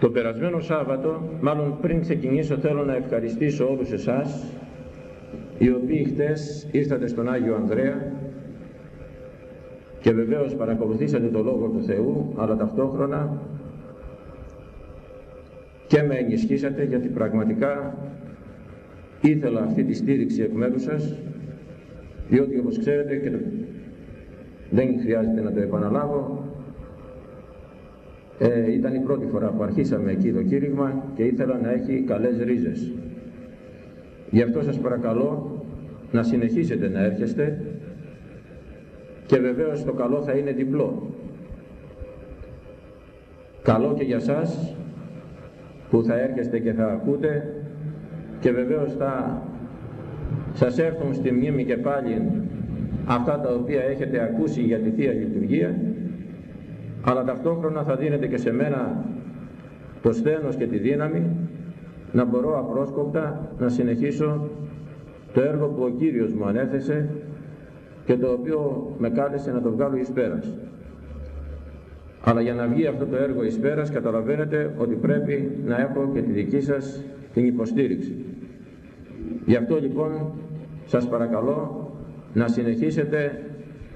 Το περασμένο Σάββατο, μάλλον πριν ξεκινήσω θέλω να ευχαριστήσω όλους εσάς οι οποίοι χτες ήρθατε στον Άγιο Ανδρέα και βεβαίως παρακολουθήσατε το Λόγο του Θεού αλλά ταυτόχρονα και με ενισχύσατε γιατί πραγματικά ήθελα αυτή τη στήριξη εκ μέρους σας διότι όπως ξέρετε και δεν χρειάζεται να το επαναλάβω ε, ήταν η πρώτη φορά που αρχίσαμε εκεί το κήρυγμα και ήθελα να έχει καλές ρίζες. Γι' αυτό σας παρακαλώ να συνεχίσετε να έρχεστε και βεβαίως το καλό θα είναι διπλό. Καλό και για σας που θα έρχεστε και θα ακούτε και βεβαίως θα σας έρθουν στη μνήμη και πάλι αυτά τα οποία έχετε ακούσει για τη Θεία Λειτουργία αλλά ταυτόχρονα θα δίνετε και σε μένα το σθένος και τη δύναμη να μπορώ απρόσκοπτα να συνεχίσω το έργο που ο Κύριος μου ανέθεσε και το οποίο με κάλεσε να το βγάλω εις πέρας. Αλλά για να βγει αυτό το έργο εις πέρας καταλαβαίνετε ότι πρέπει να έχω και τη δική σας την υποστήριξη. Γι' αυτό λοιπόν σας παρακαλώ να συνεχίσετε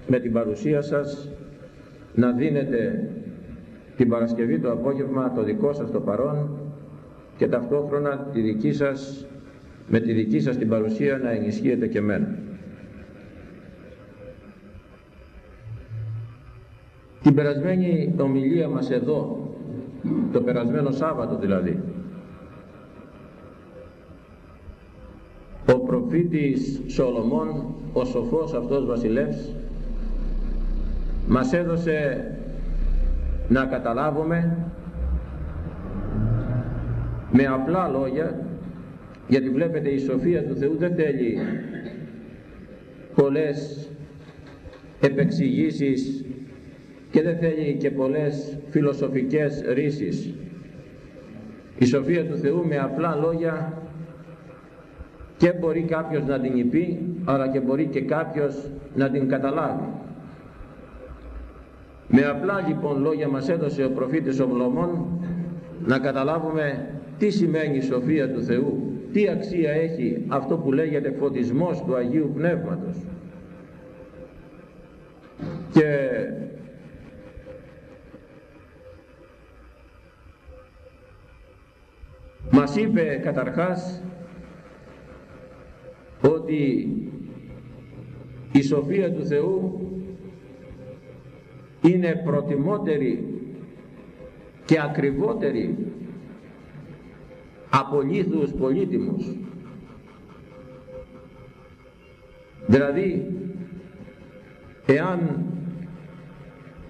με την παρουσία σας να δίνετε την Παρασκευή το απόγευμα το δικό σας το παρόν και ταυτόχρονα τη δική σας, με τη δική σας την παρουσία να ενισχύετε και μένα. Την περασμένη ομιλία μας εδώ, το περασμένο Σάββατο δηλαδή, ο προφήτης Σολομών, ο σοφός αυτός βασιλεύς, μας έδωσε να καταλάβουμε με απλά λόγια γιατί βλέπετε η σοφία του Θεού δεν θέλει πολλές επεξηγήσεις και δεν θέλει και πολλές φιλοσοφικές ρίσεις η σοφία του Θεού με απλά λόγια και μπορεί κάποιος να την υπεί αλλά και μπορεί και κάποιος να την καταλάβει με απλά λοιπόν λόγια μας έδωσε ο προφήτης Οβλωμών να καταλάβουμε τι σημαίνει η σοφία του Θεού, τι αξία έχει αυτό που λέγεται φωτισμός του Αγίου Πνεύματος. Και μας είπε καταρχάς ότι η σοφία του Θεού είναι προτιμότερη και ακριβότερη από λίθους πολύτιμους. Δηλαδή εάν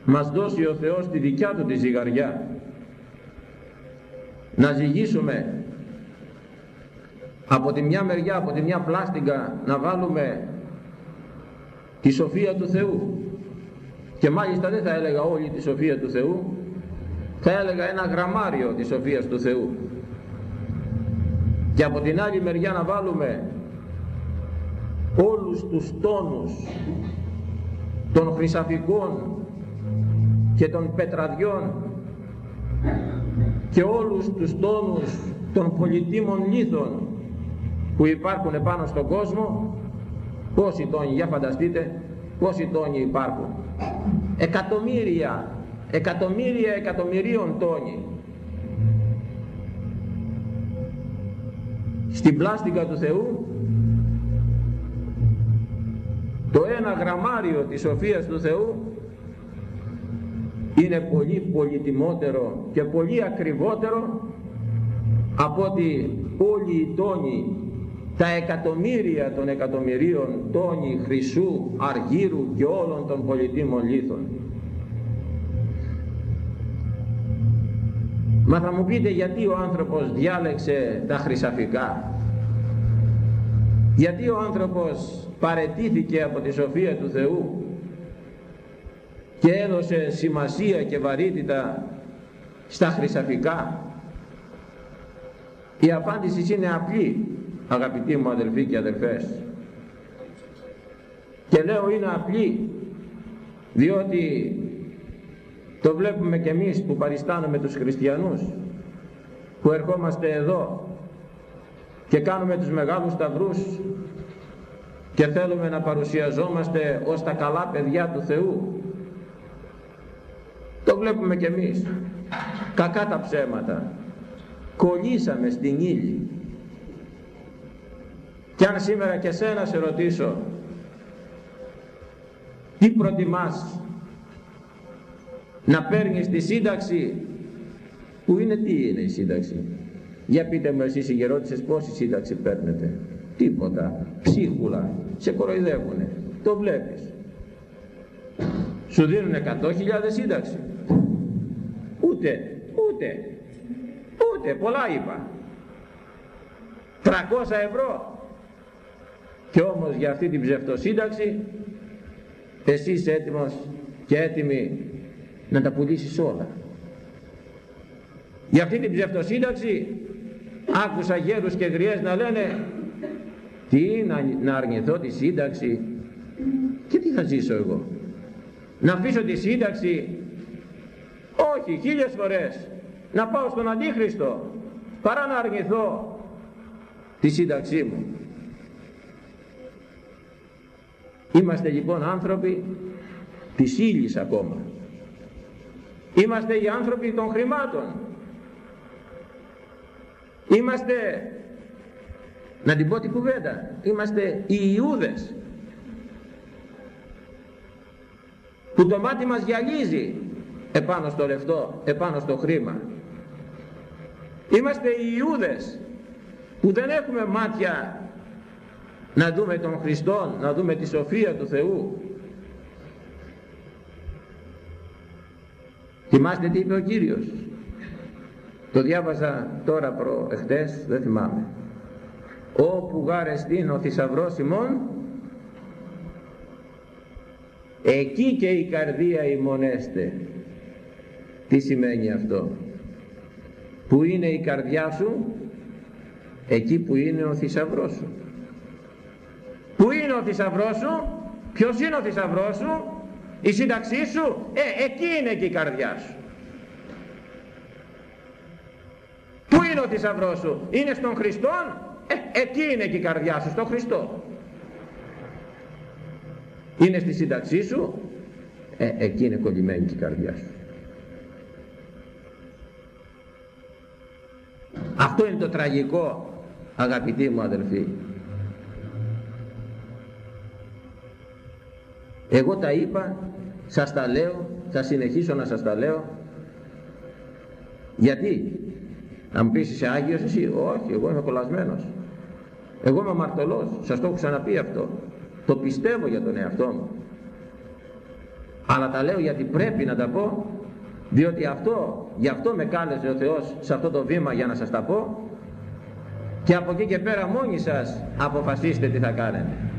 μας δώσει ο Θεός τη δικιά του τη ζυγαριά να ζυγίσουμε από τη μια μεριά, από τη μια πλάστιγκα να βάλουμε τη σοφία του Θεού και μάλιστα δεν θα έλεγα όλη τη σοφία του Θεού θα έλεγα ένα γραμμάριο της σοφίας του Θεού. Και από την άλλη μεριά να βάλουμε όλους τους τόνους των χρυσαφικών και των πετραδιών και όλους τους τόνους των πολυτήμων λίθων που υπάρχουν πάνω στον κόσμο πόσοι τόνοι, για φανταστείτε πόσοι τόνοι υπάρχουν εκατομμύρια εκατομμύρια εκατομμυρίων τόνοι. Στην πλάστικα του Θεού το ένα γραμμάριο της σοφίας του Θεού είναι πολύ πολυτιμότερο και πολύ ακριβότερο από ότι όλοι οι τόνοι τα εκατομμύρια των εκατομμυρίων τόνοι χρυσού, αργύρου και όλων των πολιτήμων λίθων. Μα θα μου πείτε γιατί ο άνθρωπος διάλεξε τα χρυσαφικά. Γιατί ο άνθρωπος παρετήθηκε από τη σοφία του Θεού και έδωσε σημασία και βαρύτητα στα χρυσαφικά. Η απάντηση είναι απλή αγαπητοί μου αδελφοί και αδελφές. Και λέω είναι απλή διότι το βλέπουμε και εμείς που παριστάνουμε τους χριστιανούς που ερχόμαστε εδώ και κάνουμε τους μεγάλους σταυρούς και θέλουμε να παρουσιαζόμαστε ως τα καλά παιδιά του Θεού. Το βλέπουμε και εμείς. Κακά τα ψέματα. Κολλήσαμε στην ύλη και αν σήμερα και σένα σε ρωτήσω τι προτιμάς να παίρνεις τη σύνταξη που είναι τι είναι η σύνταξη; Για πείτε μου εσείς οι γερόντισες πόση σύνταξη παίρνετε τίποτα. Ψίχουλα. Σε κοροϊδεύουνε. Το βλέπεις. Σου δίνουν 100.000 σύνταξη. Ούτε ούτε. Ούτε. Πολλά είπα. 300 ευρώ και όμως για αυτή την ψευτοσύνταξη εσύ είσαι έτοιμος και έτοιμη να τα πουλήσεις όλα. Για αυτή την ψευτοσύνταξη άκουσα γέρους και γριές να λένε τι να, να αρνηθώ τη σύνταξη και τι θα ζήσω εγώ. Να αφήσω τη σύνταξη όχι χίλιες φορές να πάω στον Αντίχριστο παρά να αρνηθώ τη σύνταξή μου είμαστε λοιπόν άνθρωποι της ύλης ακόμα. Είμαστε οι άνθρωποι των χρημάτων. Είμαστε να την πω την κουβέντα είμαστε οι Ιούδες. Που το μάτι μας γυαλίζει επάνω στο λεφτό, επάνω στο χρήμα. Είμαστε οι Ιούδες που δεν έχουμε μάτια να δούμε τον Χριστό, να δούμε τη σοφία του Θεού. Θυμάστε τι είπε ο Κύριος. Το διάβαζα τώρα προ εχθές, δεν θυμάμαι. Όπου γάρεστην ο θησαυρός ημών εκεί και η καρδία ημονέστε τι σημαίνει αυτό; Που είναι η καρδιά σου εκεί που είναι ο θησαυρός σου που είναι ο θησαυρός σου; Ποιος είναι ο θησαυρός σου; Η σύνταξή σου; Ε, εκεί είναι και η καρδιά σου Πού είναι ο θησαυρός σου, είναι στον Χριστό, ε, εκεί είναι και η καρδιά σου, στον Χριστό. Είναι στη σύνταξή σου, ε, εκεί είναι κολλημένη και η καρδιά σου. Αυτό είναι το τραγικό αγαπητοί μου αδελφοί. Εγώ τα είπα, σας τα λέω, θα συνεχίσω να σας τα λέω. Γιατί, να μου πεις είσαι Άγιος εσύ, όχι, εγώ είμαι κολλασμένος. Εγώ είμαι αμαρτωλός, σας το έχω ξαναπεί αυτό. Το πιστεύω για τον εαυτό μου. Αλλά τα λέω γιατί πρέπει να τα πω διότι αυτό, γι' αυτό με κάλεσε ο Θεός σε αυτό το βήμα για να σας τα πω και από εκεί και πέρα μόνοι σας αποφασίστε τι θα κάνετε.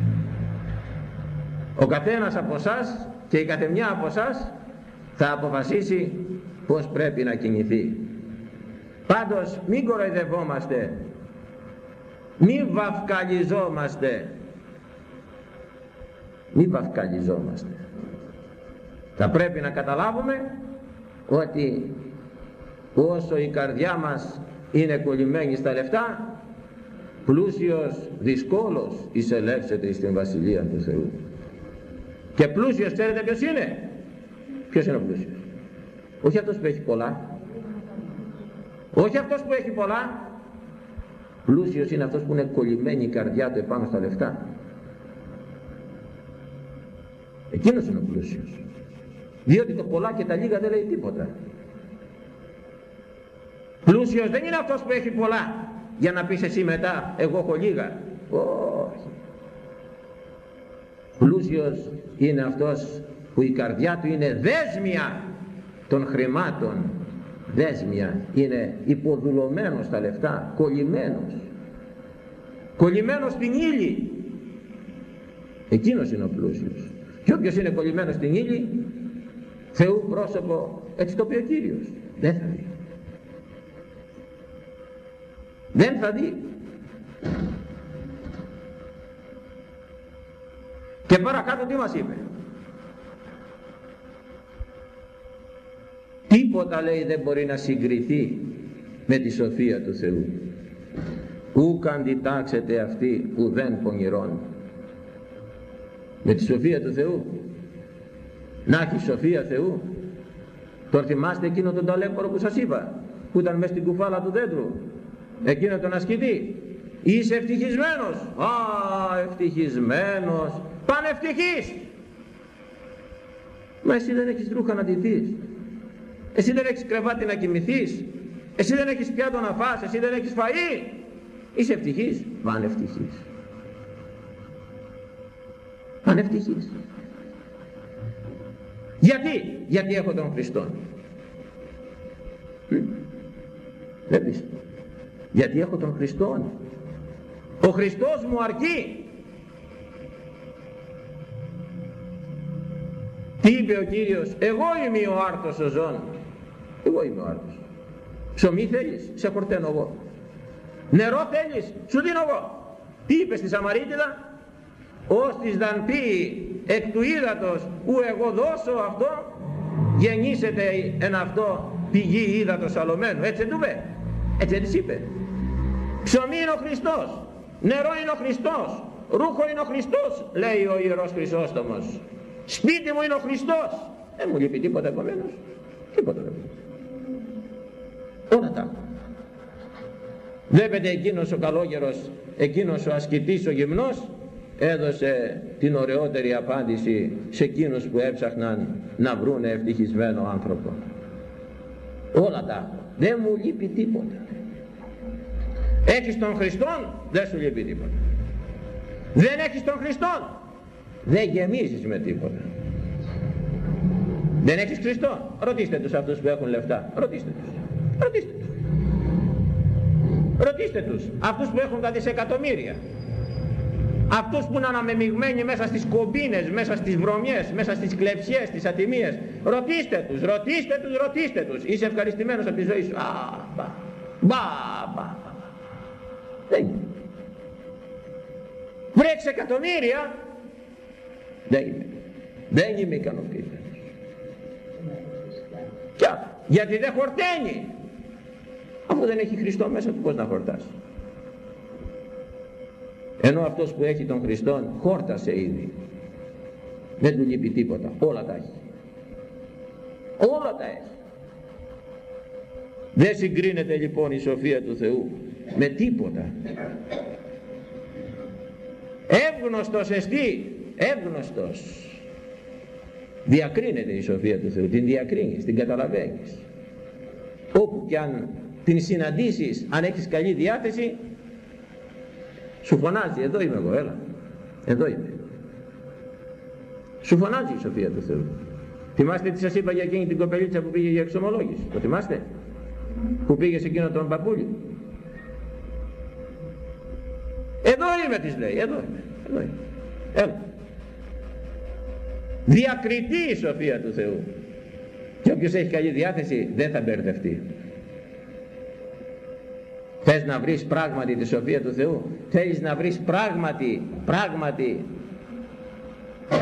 Ο καθένας από εσάς και η καθεμιά από εσάς θα αποφασίσει πως πρέπει να κινηθεί. Πάντως μην κοροϊδευόμαστε, μην βαφκαλιζόμαστε, μην βαφκαλιζόμαστε. Θα πρέπει να καταλάβουμε ότι όσο η καρδιά μας είναι κολλημένη στα λεφτά πλούσιος δυσκόλος εισελεύσεται στην Βασιλεία του Θεού και πλούσιος ξέρετε ποιος είναι; Ποιος είναι ο πλούσιος; Όχι αυτός που έχει πολλά. Όχι αυτός που έχει πολλά. Πλούσιος είναι αυτός που είναι κολλημένη η καρδιά του επάνω στα λεφτά. Εκείνος είναι ο πλούσιος. Διότι το πολλά και τα λίγα δεν λέει τίποτα. Πλούσιος δεν είναι αυτός που έχει πολλά. Για να πεις εσύ μετά εγώ έχω λίγα. Όχι. Πλούσιος είναι αυτός που η καρδιά του είναι δέσμια των χρημάτων. Δέσμια. Είναι υποδουλωμένος στα λεφτά. Κολλημένος. Κολλημένος στην ύλη. Εκείνος είναι ο πλούσιος. Και όποιος είναι κολλημένος στην ύλη Θεού πρόσωπο έτσι το πει ο Κύριος. Δεν θα δει. Δεν θα δει και παρακάτω τι μας είπε; Τίποτα λέει δεν μπορεί να συγκριθεί με τη σοφία του Θεού. Ούκ αντιτάξετε αυτή που δεν πονηρών με τη σοφία του Θεού. Να έχει σοφία Θεού. Τον θυμάστε εκείνο τον ταλέπορο που σας είπα που ήταν μέσα στην κουφάλα του δέντρου. Εκείνο τον ασκητή. Είσαι ευτυχισμένος. Α ευτυχισμένος πανευτυχής! Μα εσύ δεν έχεις ρούχα να ντυθείς. Εσύ δεν έχεις κρεβάτι να κοιμηθείς. Εσύ δεν έχεις πιάτο να φας. Εσύ δεν έχεις φαΐ. Είσαι ευτυχής. Πανευτυχής. Πανευτυχής. Γιατί; Γιατί έχω τον Χριστό. Βλέπεις γιατί έχω τον Χριστό ο Χριστός μου αρκεί τι είπε ο Κύριος εγώ είμαι ο άρτος ο ζών εγώ είμαι ο άρτος ψωμί θέλεις σε χορταίνω εγώ νερό θέλεις σου δίνω εγώ τι είπε στη Σαμαρίτιδα ως της δανπεί εκ του ύδατος που εγώ δώσω αυτό γεννήσετε εν αυτό πηγή ύδατος αλωμένου έτσι του είπε έτσι της είπε. Ψωμί είναι ο Χριστός νερό είναι ο Χριστός ρούχο είναι ο Χριστός λέει ο Ιερός Χρυσόστομος σπίτι μου είναι ο Χριστός. Δεν μου λείπει τίποτα επομένως τίποτα δεν μου όλα τα βλέπετε εκείνος ο καλόγερος εκείνος ο ασκητής ο γυμνός έδωσε την ωραιότερη απάντηση σε εκείνους που έψαχναν να βρούνε ευτυχισμένο άνθρωπο. Όλα τα. Δεν μου λείπει τίποτα. Έχεις τον Χριστόν δεν σου λείπει τίποτα. Δεν έχεις τον Χριστόν δεν γεμίζεις με τίποτα δεν έχεις Χριστό ρωτήστε τους αυτούς που έχουν λεφτά ρωτήστε τους ρωτήστε τους ρωτήστε τους αυτούς που έχουν τα δισεκατομμύρια αυτούς που είναι αναμεμειγμένοι μέσα στις κομπίνες, μέσα στις βρωμιές, μέσα στις κλεψιές, στις ατιμίες. Ρωτήστε τους, ρωτήστε τους, ρωτήστε τους. Είσαι ευχαριστημένος από τη ζωή σου. Α, μπα, μπα, μπα. Δεν είναι. Βρέξε εκατομμύρια. Δεν είμαι. Δεν είμαι ικανοποιημένος. γιατί δεν χορταίνει. Αφού δεν έχει Χριστό μέσα του πώς να χορτάσει. Ενώ αυτός που έχει τον Χριστόν χόρτασε ήδη. Δεν του λείπει τίποτα. Όλα τα έχει. Όλα τα έχει. Δεν συγκρίνεται λοιπόν η σοφία του Θεού με τίποτα. Εύγνωστος εστί εύγνωστος διακρίνεται η σοφία του Θεού την διακρίνεις, την καταλαβαίνεις όπου και αν την συναντήσεις αν έχεις καλή διάθεση σου φωνάζει, εδώ είμαι εγώ, έλα. Εδώ είμαι. Σου φωνάζει η σοφία του Θεού. Θυμάστε τι σας είπα για εκείνη την κοπελίτσα που πήγε για εξομολόγηση. Το θυμάστε; Που πήγε σε εκείνο τον παππούλι. Εδώ είμαι της λέει, εδώ είμαι. Εδώ είμαι. Έλα. Διακριτή η σοφία του Θεού. Και όποιος έχει καλή διάθεση δεν θα μπερδευτεί. Θες να βρεις πράγματι τη σοφία του Θεού; Θέλεις να βρεις πράγματι, πράγματι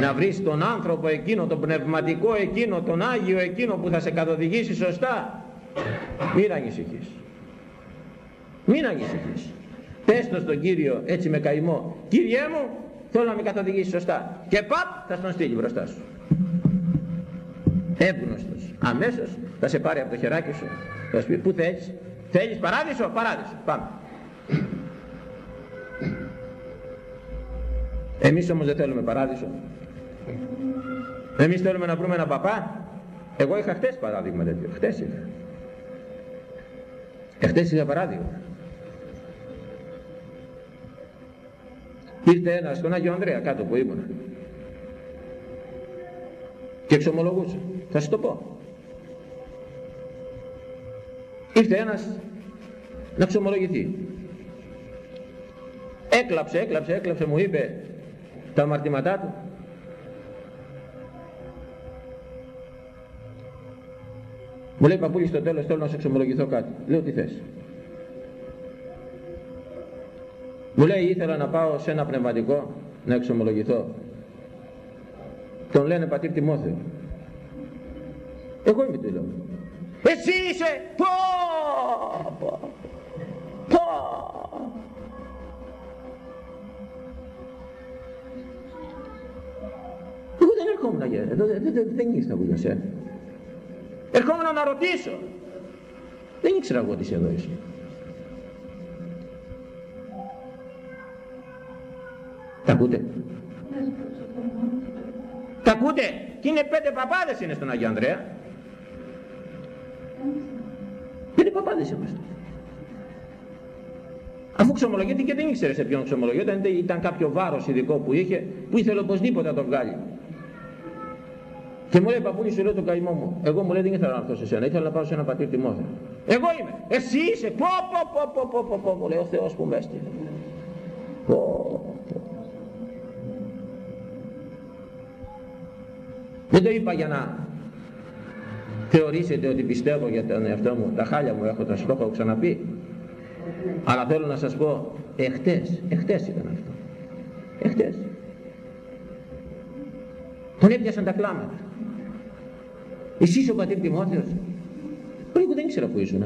να βρεις τον άνθρωπο εκείνο, τον πνευματικό εκείνο, τον Άγιο εκείνο που θα σε καθοδηγήσει σωστά; Μην ανησυχείς. Μην ανησυχείς. Πες το στον Κύριο έτσι με καημό. Κύριέ μου, θέλω να με καθοδηγήσεις σωστά. Και παπ θα στον στείλει μπροστά σου. Εύγνωστος. Αμέσως θα σε πάρει από το χεράκι σου. Θα σου πει πού θέλεις; Θέλεις παράδεισο, παράδεισο. Πάμε. Εμείς όμως δεν θέλουμε παράδεισο. Εμείς θέλουμε να βρούμε έναν παπά. Εγώ είχα χτες παράδειγμα τέτοιο. Χτες είχα. Εχτες είχα παράδειγμα. Ήρθε ένας στον Άγιο Ανδρέα κάτω που ήμουν. Και εξομολογούσε. Θα σου το πω. ήρθε ένας να ξομολογηθεί έκλαψε, έκλαψε, έκλαψε μου είπε τα αμαρτήματά του μου λέει παππούλη στο τέλος θέλω να σε ξομολογηθώ κάτι λέω τι θες Μου λέει ήθελα να πάω σε ένα πνευματικό να εξομολογηθώ. Τον λένε πατήρ Τιμόθεο. Εγώ είμαι του λέω. Εσύ είσαι! Πω! Πω! Πω! Εγώ δεν έρχομαι να Εδώ δεν ήξερα που είσαι. Ερχόμουν να ρωτήσω. Δεν ήξερα εγώ τι είσαι εδώ είσαι. Τα ακούτε; Τα ακούτε; Και είναι πέντε παπάδες είναι στον Αγιο Ανδρέα. Πέντε παπάδες είμαστε. Αφού ξομολογείται και δεν ήξερε σε ποιον ξομολογείται, ήταν, ήταν κάποιο βάρος ειδικό που είχε, που ήθελε οπωσδήποτε να το βγάλει. Και μου λέει παππούλη σου λέω τον καημό μου. Εγώ μου λέει δεν ήθελα να έρθω σε σένα, ήθελα να πάω σε ένα πατήρ Τιμόθεο. Εγώ είμαι. Εσύ είσαι. Πω πω πω πω πω πω, μου λέει ο Θεός που με έστειλε. Δεν το είπα για να θεωρήσετε ότι πιστεύω για τον εαυτό μου. Τα χάλια μου έχω, τα σου έχω ξαναπεί. Αλλά θέλω να σας πω, εχθές, εχθές ήταν αυτό. Εχθές. Τον έπιασαν τα κλάματα. Εσύ ο πατήρ Τιμόθεος; Πριν δεν ήξερα που ήσουν.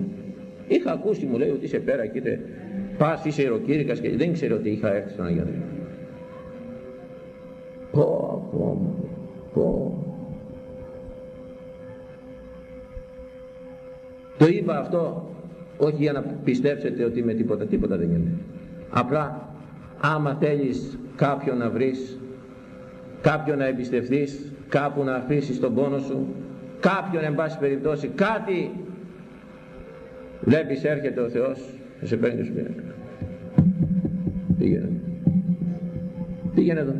Είχα ακούσει μου λέει ότι είσαι πέρα και είτε πας είσαι ιεροκήρυκας και δεν ήξερα ότι είχα έρθει στον Αγιάννη. Πω, πω, πω. Το είπα αυτό όχι για να πιστέψετε ότι είμαι τίποτα, τίποτα δεν είναι. Απλά άμα θέλεις κάποιον να βρεις, κάποιον να εμπιστευτείς, κάπου να αφήσεις τον πόνο σου, κάποιον εν πάση περιπτώσει, κάτι βλέπεις έρχεται ο Θεός, θα σε παίρνει σου Πήγαινε. Πήγαινε εδώ.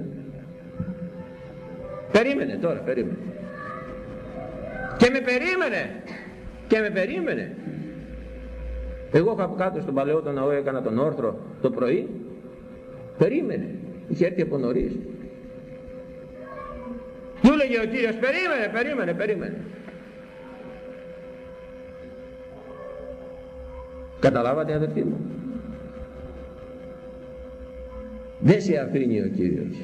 Περίμενε τώρα, περίμενε. Και με περίμενε. Και με περίμενε. Εγώ είχα κάτω στον παλαιό τον ναό έκανα τον όρθρο το πρωί. Περίμενε. Είχε έρθει από νωρίς. Του έλεγε ο Κύριος περίμενε, περίμενε, περίμενε. Καταλάβατε αδερφοί μου; Δεν σε αφήνει ο Κύριος.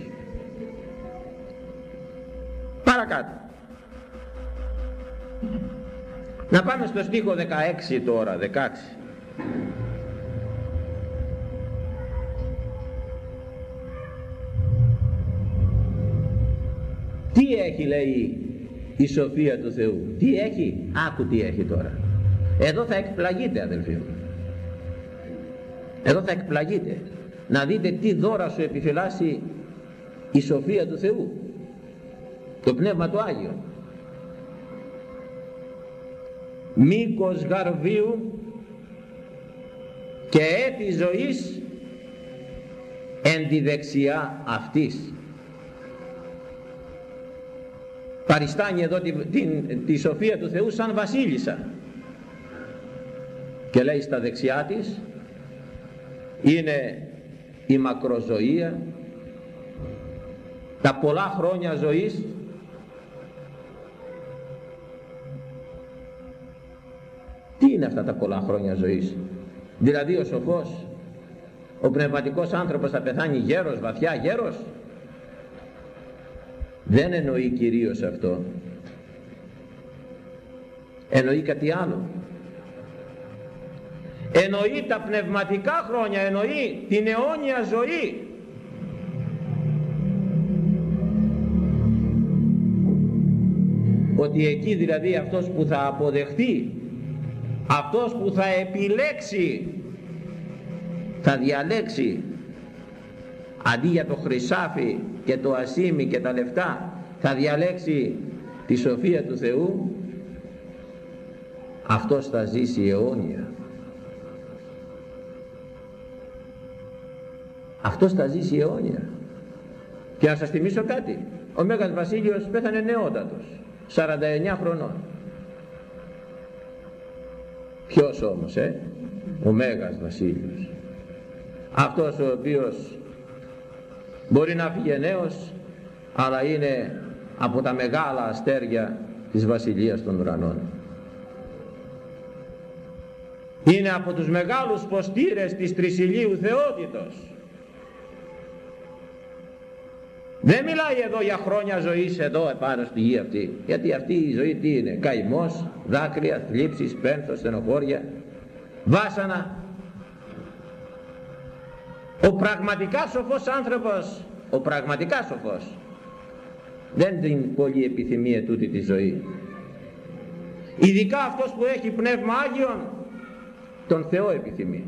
Παρακάτω. Να πάμε στο στίχο 16 τώρα, 16. Τι έχει λέει η σοφία του Θεού; Τι έχει; Άκου τι έχει τώρα. Εδώ θα εκπλαγείτε αδελφοί μου. Εδώ θα εκπλαγείτε. Να δείτε τι δώρα σου επιφυλάσσει η σοφία του Θεού. Το Πνεύμα του Άγιο. Μήκος γαρβίου και έτη ζωής εν τη δεξιά αυτής. Παριστάνει εδώ τη, την, τη σοφία του Θεού σαν βασίλισσα και λέει στα δεξιά της είναι η μακροζωία τα πολλά χρόνια ζωής αυτά τα πολλά χρόνια ζωής. Δηλαδή ο σοφός ο πνευματικός άνθρωπος θα πεθάνει γέρος βαθιά γέρος; Δεν εννοεί κυρίως αυτό. Εννοεί κάτι άλλο. Εννοεί τα πνευματικά χρόνια εννοεί την αιώνια ζωή. Ότι εκεί δηλαδή αυτός που θα αποδεχτεί αυτός που θα επιλέξει θα διαλέξει αντί για το χρυσάφι και το ασίμι και τα λεφτά θα διαλέξει τη σοφία του Θεού αυτός θα ζήσει αιώνια. Αυτός θα ζήσει αιώνια. Και να σας θυμίσω κάτι. Ο Μέγας Βασίλειος πέθανε νεότατος 49 χρονών ποιος όμως ε; Ο Μέγας Βασίλειος. Αυτός ο οποίος μπορεί να φύγει νέος αλλά είναι από τα μεγάλα αστέρια της Βασιλείας των Ουρανών. Είναι από τους μεγάλους ποστήρες της Τρισιλίου Θεότητος δεν μιλάει εδώ για χρόνια ζωής εδώ επάνω στη γη αυτή γιατί αυτή η ζωή τι είναι; Καημός, δάκρυα, θλίψεις, πένθος, στενοχώρια βάσανα ο πραγματικά σοφός άνθρωπος ο πραγματικά σοφός δεν την πολύ επιθυμία τούτη τη ζωή. Ειδικά αυτός που έχει πνεύμα Άγιον τον Θεό επιθυμεί.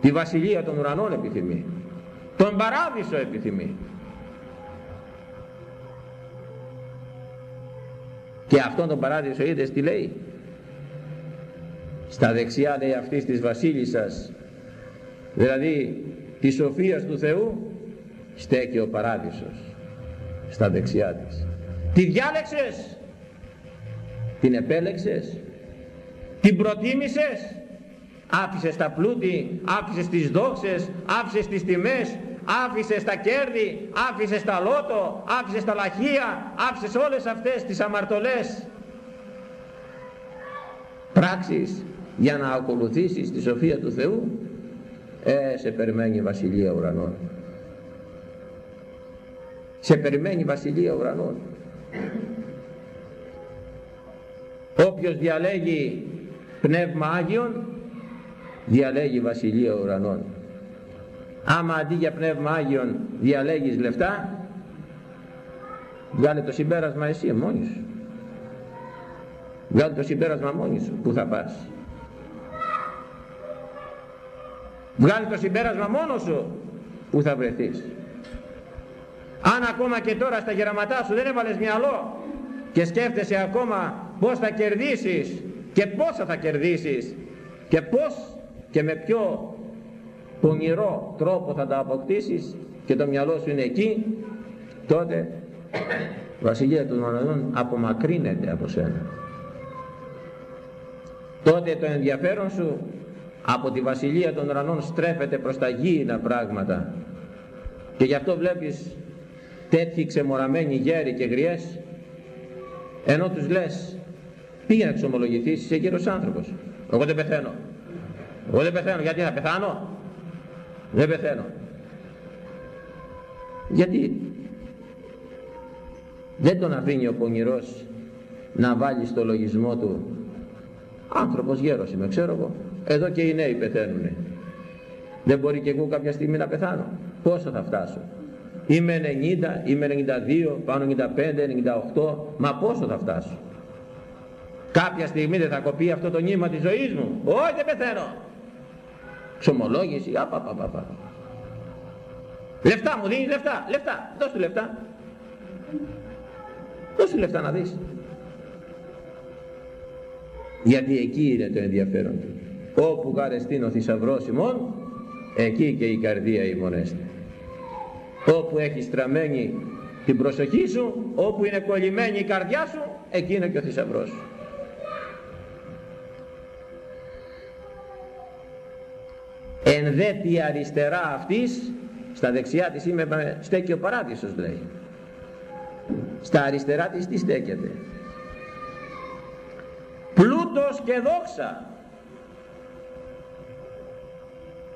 Τη βασιλεία των ουρανών επιθυμεί. Τον παράδεισο επιθυμεί. Και αυτόν τον παράδεισο είδες τι λέει; Στα δεξιά λέει αυτής της βασίλισσας, δηλαδή της σοφίας του Θεού, στέκει ο παράδεισος στα δεξιά της. Τη διάλεξες, την επέλεξες, την προτίμησες, άφησες τα πλούτη, άφησες τις δόξες, άφησες τις τιμές, άφησες τα κέρδη, άφησες τα λότο, άφησες τα λαχεία, άφησες όλες αυτές τις αμαρτωλές πράξεις για να ακολουθήσεις τη σοφία του Θεού ε, σε περιμένει η Βασιλεία Ουρανών. Σε περιμένει η Βασιλεία Ουρανών. Όποιος διαλέγει Πνεύμα Άγιον διαλέγει Βασιλεία Ουρανών άμα αντί για Πνεύμα Άγιον διαλέγεις λεφτά βγάλε το συμπέρασμα εσύ μόνοι σου. Βγάλε το συμπέρασμα μόνοι σου που θα πας. Βγάλε το συμπέρασμα μόνος σου που θα βρεθείς. Αν ακόμα και τώρα στα γεραματά σου δεν έβαλες μυαλό και σκέφτεσαι ακόμα πως θα κερδίσεις και πόσα θα κερδίσεις και πώς και με ποιο πονηρό τρόπο θα τα αποκτήσεις και το μυαλό σου είναι εκεί τότε η Βασιλεία των Ουρανών απομακρύνεται από σένα. Τότε το ενδιαφέρον σου από τη Βασιλεία των Ουρανών στρέφεται προς τα γήινα πράγματα. Και γι' αυτό βλέπεις τέτοιοι ξεμοραμένοι γέροι και γριές ενώ τους λες πήγαινε να εξομολογηθείς είσαι γύρος άνθρωπος εγώ δεν πεθαίνω εγώ δεν πεθαίνω γιατί να πεθάνω δεν πεθαίνω. Γιατί δεν τον αφήνει ο πονηρός να βάλει στο λογισμό του άνθρωπος γέρος είμαι ξέρω εγώ. Εδώ και οι νέοι πεθαίνουνε. Δεν μπορεί και εγώ κάποια στιγμή να πεθάνω. Πόσο θα φτάσω; Είμαι 90, είμαι 92, πάνω 95, 98 μα πόσο θα φτάσω; Κάποια στιγμή δεν θα κοπεί αυτό το νήμα της ζωής μου. Όχι δεν πεθαίνω ξομολόγηση απαπαπαπα λεφτά μου δίνεις λεφτά λεφτά. Δώσ' του λεφτά. Δώσ' του λεφτά να δεις. Γιατί εκεί είναι το ενδιαφέρον του. Όπου γαρεστήν ο θησαυρός ημών εκεί και η καρδία ημωνέστε όπου έχεις στραμμένη την προσοχή σου όπου είναι κολλημένη η καρδιά σου εκεί είναι και ο θησαυρός σου ενδέτη αριστερά αυτής στα δεξιά της είμαι, στέκει ο παράδεισος λέει. Στα αριστερά της τι στέκεται; Πλούτος και δόξα.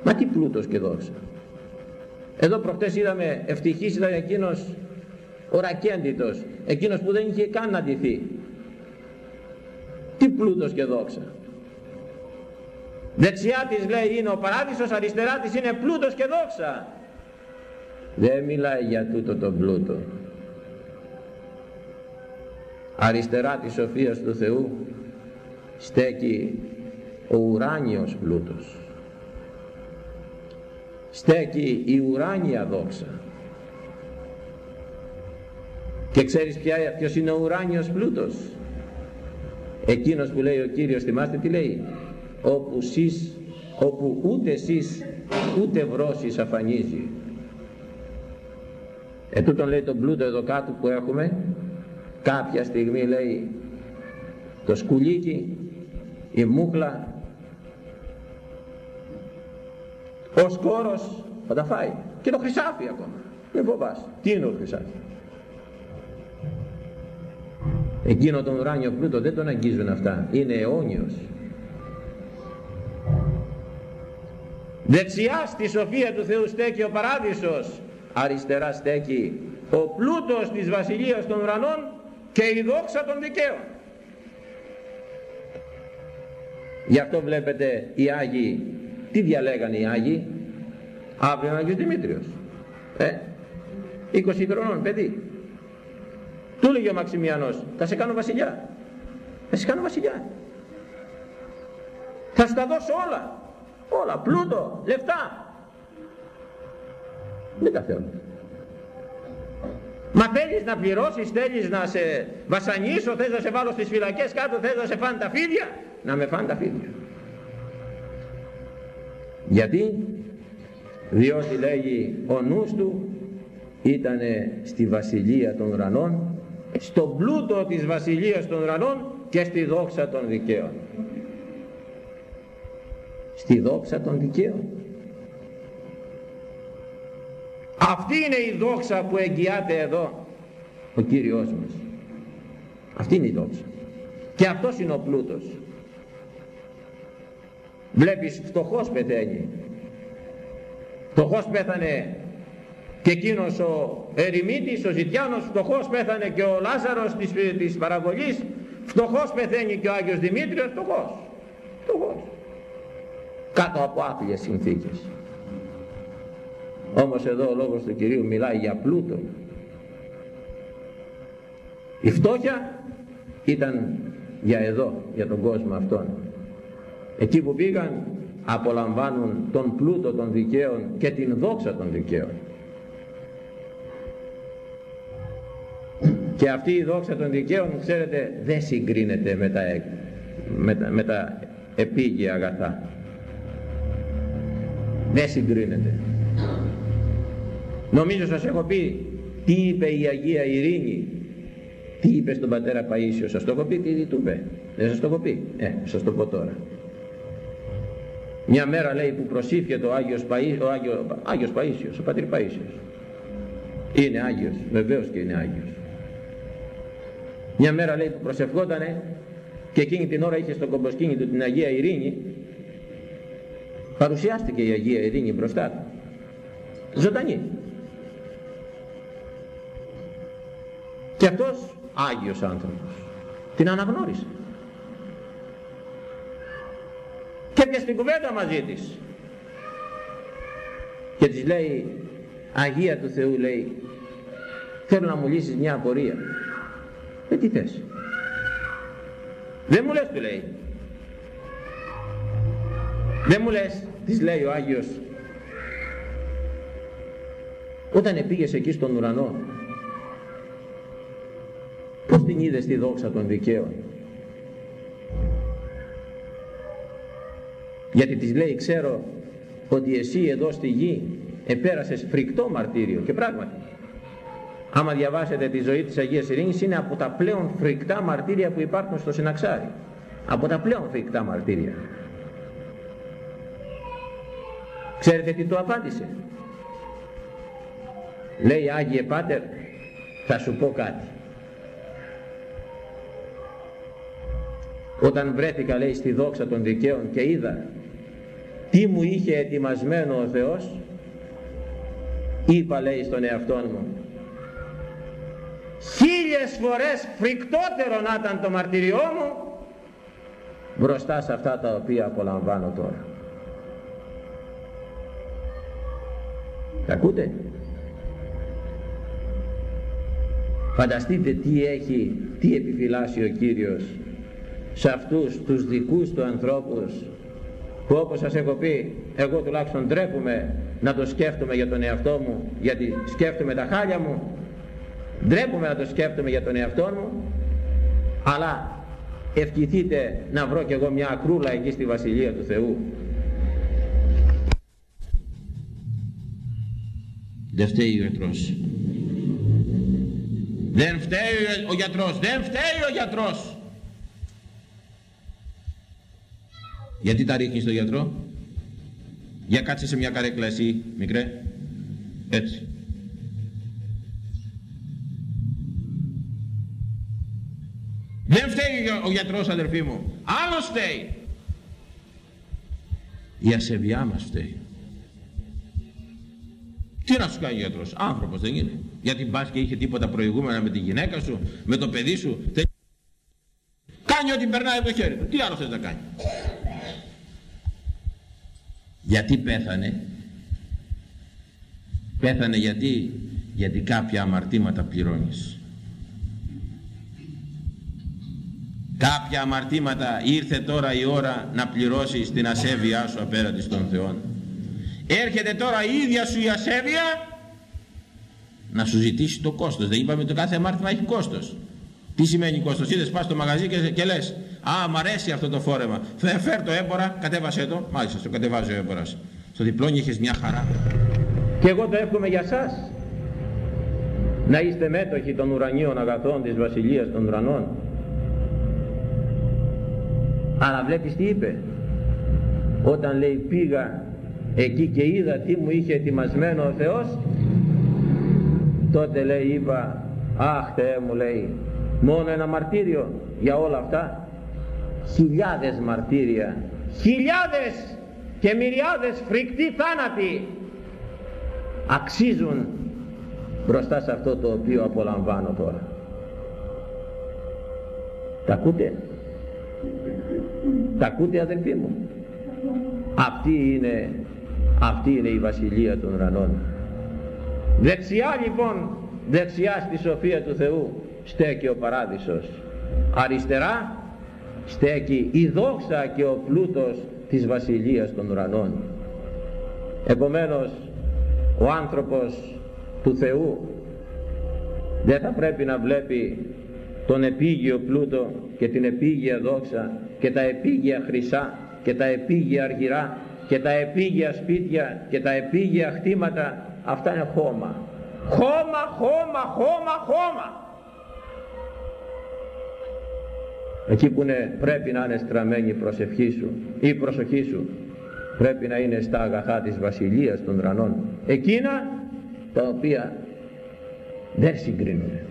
Μα τι πλούτος και δόξα. Εδώ προχτές είδαμε ευτυχής ήταν εκείνος ο ρακέντητος εκείνος που δεν είχε καν να ντυθεί. Τι πλούτος και δόξα δεξιά της λέει είναι ο παράδεισος αριστερά της είναι πλούτος και δόξα. Δεν μιλάει για τούτο το πλούτο. Αριστερά της σοφίας του Θεού στέκει ο ουράνιος πλούτος. Στέκει η ουράνια δόξα. Και ξέρεις ποια, ποιος είναι ο ουράνιος πλούτος; Εκείνος που λέει ο Κύριος θυμάστε τι λέει; Όπου, σεις, όπου ούτε εσείς ούτε βρώσεις αφανίζει. Ε τούτον λέει τον πλούτο εδώ κάτω που έχουμε. Κάποια στιγμή λέει το σκουλίκι η μούχλα ο σκόρος θα τα φάει και το χρυσάφι ακόμα. Μην φοβάσαι. Τι είναι το χρυσάφι; Εκείνο τον ουράνιο πλούτο δεν τον αγγίζουν αυτά. Είναι αιώνιος δεξιά στη σοφία του Θεού στέκει ο παράδεισος αριστερά στέκει ο πλούτος της βασιλείας των ουρανών και η δόξα των δικαίων γι' αυτό βλέπετε οι Άγιοι τι διαλέγανε οι Άγιοι; Αύριο είναι Άγιος Δημήτριος ε; 20 χρονών παιδί. Του έλεγε ο Μαξιμιανός, θα σε κάνω βασιλιά. Θα σε κάνω βασιλιά. Θα σου τα δώσω όλα. Όλα, πλούτο, λεφτά. Δεν τα θέλω. Μα θέλεις να πληρώσεις, θέλεις να σε βασανίσω, θες να σε βάλω στις φυλακές κάτω, θες να σε φάνε τα φίδια. Να με φάνε τα φίδια. Γιατί, διότι λέγει ο νους του ήταν στη βασιλεία των ουρανών, στον πλούτο της βασιλείας των ουρανών και στη δόξα των δικαίων. Στη δόξα των δικαίων. Αυτή είναι η δόξα που εγγυάται εδώ ο Κύριος μας. Αυτή είναι η δόξα. Και αυτός είναι ο πλούτος. Βλέπεις φτωχός πεθαίνει. Φτωχός πέθανε και εκείνος ο ερημίτης, ο ζητιάνος φτωχός πέθανε και ο Λάζαρος της, της παραβολής. Φτωχός πεθαίνει και ο Άγιος Δημήτριος φτωχός. Φτωχός. Κάτω από άθλιες συνθήκες. Όμως εδώ ο λόγος του Κυρίου μιλάει για πλούτο. Η φτώχεια ήταν για εδώ, για τον κόσμο αυτόν. Εκεί που πήγαν απολαμβάνουν τον πλούτο των δικαίων και την δόξα των δικαίων. Και αυτή η δόξα των δικαίων, ξέρετε, δεν συγκρίνεται με τα, με τα, με τα επίγεια αγαθά. Δεν συγκρίνεται. Νομίζω σας έχω πει τι είπε η Αγία Ειρήνη, τι είπε στον πατέρα Παΐσιο, σας το έχω πει, τι του είπε, δεν σας το έχω πει, ε, σας το πω τώρα. Μια μέρα λέει που προσήφιε το Άγιος, Παΐ, ο Άγιο, Άγιος Παΐσιος, ο πατήρ Παΐσιος. Είναι Άγιος, βεβαίως και είναι Άγιος. Μια μέρα λέει που προσευχότανε και εκείνη την ώρα είχε στο κομποσκίνη του την Αγία Ειρήνη παρουσιάστηκε η Αγία Ειρήνη μπροστά του. Ζωντανή. Και αυτός Άγιος άνθρωπος την αναγνώρισε. Και έπιασε την κουβέντα μαζί της. Και της λέει Αγία του Θεού λέει θέλω να μου λύσεις μια απορία. Ε τι θες. Δεν μου λες του λέει. Δεν μου λες της λέει ο Άγιος όταν πήγες εκεί στον ουρανό Πώς την είδες τη δόξα των δικαίων; Γιατί της λέει ξέρω ότι εσύ εδώ στη γη επέρασες φρικτό μαρτύριο και πράγματι άμα διαβάσετε τη ζωή της Αγίας Ειρήνης είναι από τα πλέον φρικτά μαρτύρια που υπάρχουν στο συναξάρι από τα πλέον φρικτά μαρτύρια ξέρετε τι του απάντησε; Λέει Άγιε Πάτερ θα σου πω κάτι όταν βρέθηκα λέει στη δόξα των δικαίων και είδα τι μου είχε ετοιμασμένο ο Θεός είπα λέει στον εαυτό μου χίλιες φορές φρικτότερο να ήταν το μαρτυριό μου μπροστά σε αυτά τα οποία απολαμβάνω τώρα ακούτε; Φανταστείτε τι έχει τι επιφυλάσσει ο Κύριος σε αυτούς τους δικούς του ανθρώπους που όπως σας έχω πει εγώ τουλάχιστον ντρέπουμε να το σκέφτομαι για τον εαυτό μου γιατί σκέφτομαι τα χάλια μου. Ντρέπουμε να το σκέφτομαι για τον εαυτό μου αλλά ευχηθείτε να βρω κι εγώ μια ακρούλα εκεί στη Βασιλεία του Θεού δεν φταίει ο γιατρός δεν φταίει ο γιατρός δεν φταίει ο γιατρός Γιατί τα ρίχνεις στο γιατρό; Για κάτσε σε μια καρέκλα εσύ μικρέ. Έτσι. Δεν φταίει ο γιατρός αδερφοί μου. Άλλος φταίει. Η ασεβιά μας φταίει. Τι να σου κάνει ο γιατρός. Άνθρωπος δεν είναι. Γιατί πας και είχε τίποτα προηγούμενα με τη γυναίκα σου, με το παιδί σου. Κάνει ό,τι περνάει από το χέρι του. Τι άλλο θες να κάνει. Γιατί πέθανε. Πέθανε γιατί γιατί κάποια αμαρτήματα πληρώνεις κάποια αμαρτήματα ήρθε τώρα η ώρα να πληρώσεις την ασέβειά σου απέναντι στον Θεό έρχεται τώρα η ίδια σου η ασέβεια να σου ζητήσει το κόστος. Δεν είπαμε το κάθε αμάρτημα έχει κόστος. Τι σημαίνει κόστος; Είδες πας στο μαγαζί και, και λες α μ' αρέσει αυτό το φόρεμα φέρ το έμπορα κατέβασέ το. Μάλιστα στο κατεβάζει ο έμπορας. Στο διπλόνι έχεις μια χαρά. Και εγώ το εύχομαι για σας. Να είστε μέτοχοι των ουρανίων αγαθών της βασιλείας των ουρανών. Αλλά βλέπεις τι είπε; Όταν λέει πήγα εκεί και είδα τι μου είχε ετοιμασμένο ο Θεός. Τότε λέει είπα αχ Θεέ μου λέει μόνο ένα μαρτύριο για όλα αυτά. Χιλιάδες μαρτύρια. Χιλιάδες και μυριάδες φρικτοί θάνατοι αξίζουν μπροστά σε αυτό το οποίο απολαμβάνω τώρα τα ακούτε; Τα ακούτε αδελφοί μου; Αυτή είναι αυτή είναι η βασιλεία των ουρανών. Δεξιά λοιπόν δεξιά στη σοφία του Θεού στέκει ο παράδεισος. Αριστερά στέκει η δόξα και ο πλούτος της βασιλείας των ουρανών. Επομένως ο άνθρωπος του Θεού δεν θα πρέπει να βλέπει τον επίγειο πλούτο και την επίγεια δόξα και τα επίγεια χρυσά και τα επίγεια αργυρά και τα επίγεια σπίτια και τα επίγεια χτήματα αυτά είναι χώμα. Χώμα, χώμα, χώμα, χώμα. Εκεί που είναι, πρέπει να είναι στραμμένη η προσευχή σου ή η προσοχή σου. Πρέπει να είναι στα αγαθά της βασιλείας των ρανών εκείνα τα οποία δεν συγκρίνονται.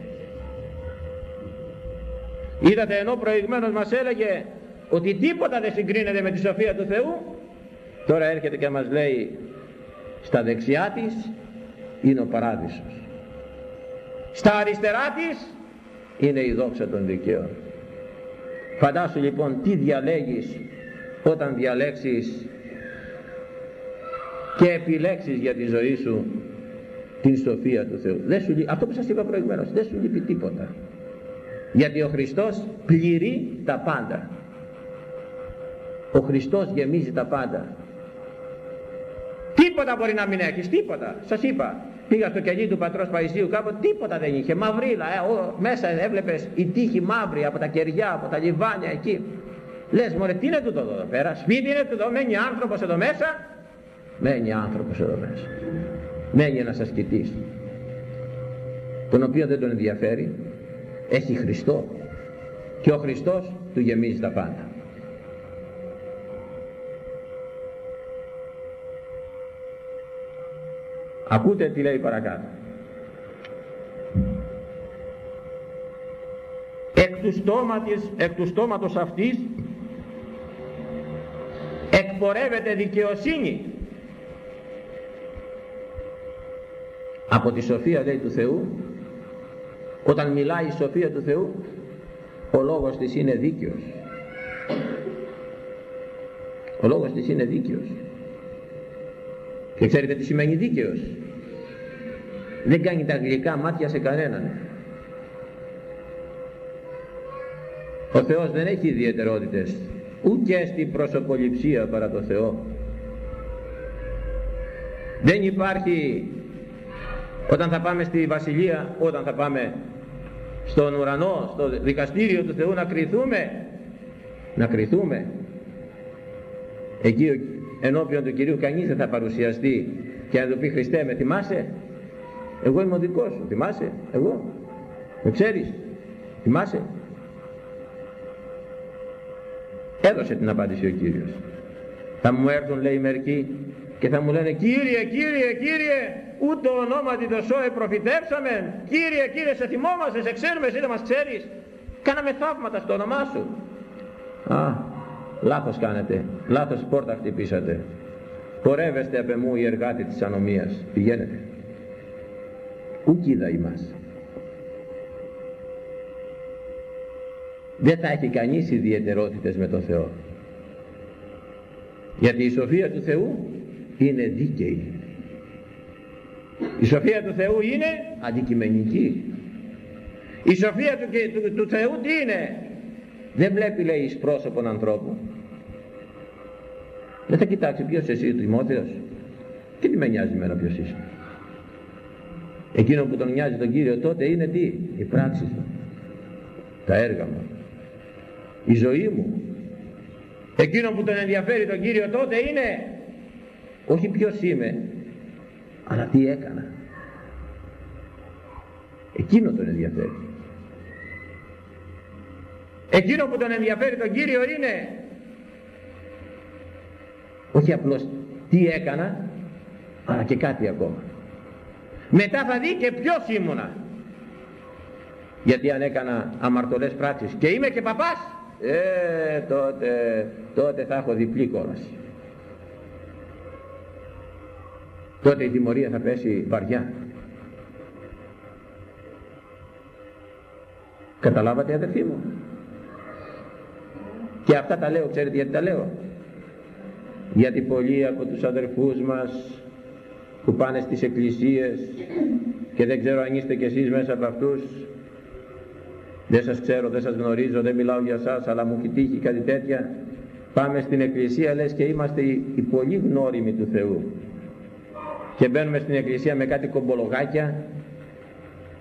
Είδατε ενώ προηγμένως μας έλεγε ότι τίποτα δεν συγκρίνεται με τη σοφία του Θεού τώρα έρχεται και μας λέει στα δεξιά της είναι ο παράδεισος. Στα αριστερά της είναι η δόξα των δικαίων φαντάσου λοιπόν τι διαλέγεις όταν διαλέξεις και επιλέξεις για τη ζωή σου την σοφία του Θεού. Δεν σου, αυτό που σας είπα προηγουμένως δεν σου λείπει τίποτα. Γιατί ο Χριστός πληρεί τα πάντα. Ο Χριστός γεμίζει τα πάντα τίποτα μπορεί να μην έχεις τίποτα. Σας είπα πήγα στο κελί του πατρός Παϊσίου κάποτε τίποτα δεν είχε. Μαυρίλα ε, ο, μέσα έβλεπες η τύχη μαύρη από τα κεριά από τα λιβάνια εκεί. Λες μωρέ τι είναι τούτο εδώ πέρα; Σπίτι είναι τούτο μένει άνθρωπος εδώ μέσα. Μένει άνθρωπος εδώ μέσα. Μένει ένας ασκητής τον οποίο δεν τον ενδιαφέρει. Έχει Χριστό. Και ο Χριστός του γεμίζει τα πάντα ακούτε τι λέει παρακάτω. Εκ του, στόματος, εκ του στόματος αυτής εκπορεύεται δικαιοσύνη. Από τη σοφία λέει του Θεού όταν μιλάει η σοφία του Θεού ο λόγος της είναι δίκαιος. Ο λόγος της είναι δίκαιος. Και ξέρετε τι σημαίνει δίκαιος; Δεν κάνει τα γλυκά μάτια σε κανέναν. Ο Θεός δεν έχει ιδιαιτερότητες ούτε στην προσωποληψία παρά το Θεό. Δεν υπάρχει όταν θα πάμε στη Βασιλεία όταν θα πάμε στον ουρανό στο δικαστήριο του Θεού να κριθούμε. Να κριθούμε. Εκεί ενώπιον του Κυρίου κανείς δεν θα παρουσιαστεί και να του πει Χριστέ με θυμάσαι εγώ είμαι ο δικός σου θυμάσαι εγώ. Με ξέρεις θυμάσαι. Έδωσε την απάντηση ο Κύριος. Θα μου έρθουν λέει μερικοί και θα μου λένε Κύριε, Κύριε, Κύριε ούτε ονόματι το σώε προφητεύσαμε Κύριε, Κύριε σε θυμόμαστε, σε ξέρουμε εσύ δεν μας ξέρεις. Κάναμε θαύματα στο όνομά σου α, λάθος κάνετε λάθος πόρτα χτυπήσατε. Πορεύεστε απ' εμού οι εργάτοι της ανομίας. Πηγαίνετε ούκιδα ημάς; Δεν θα έχει κανείς ιδιαιτερότητες με τον Θεό γιατί η σοφία του Θεού είναι δίκαιη Η σοφία του Θεού είναι αντικειμενική. Η σοφία του, του, του Θεού τι είναι; Δεν βλέπει λέει εις πρόσωπον ανθρώπου. Δεν θα κοιτάξει ποιος εσύ ο Τιμόθεος. Και τι με νοιάζει εμένα ποιος είσαι. Εκείνο που τον νοιάζει τον Κύριο τότε είναι τι; Οι πράξεις μου. Τα έργα μου. Η ζωή μου. Εκείνο που τον ενδιαφέρει τον Κύριο τότε είναι όχι ποιος είμαι αλλά τι έκανα. Εκείνο τον ενδιαφέρει. Εκείνο που τον ενδιαφέρει τον Κύριο είναι όχι απλώς τι έκανα αλλά και κάτι ακόμα. Μετά θα δει και ποιος ήμουνα. Γιατί αν έκανα αμαρτωλές πράξεις και είμαι και παπάς, ε, τότε, τότε θα έχω διπλή κόλαση. Τότε η τιμωρία θα πέσει βαριά. Καταλάβατε αδερφοί μου; Και αυτά τα λέω, ξέρετε γιατί τα λέω; Γιατί πολλοί από τους αδερφούς μας που πάνε στις εκκλησίες και δεν ξέρω αν είστε κι εσείς μέσα από αυτούς. Δεν σας ξέρω, δεν σας γνωρίζω, δεν μιλάω για σας αλλά μου έχει τύχει κάτι τέτοια. Πάμε στην εκκλησία λες και είμαστε οι, πολύ γνώριμοι του Θεού. Και μπαίνουμε στην εκκλησία με κάτι κομπολογάκια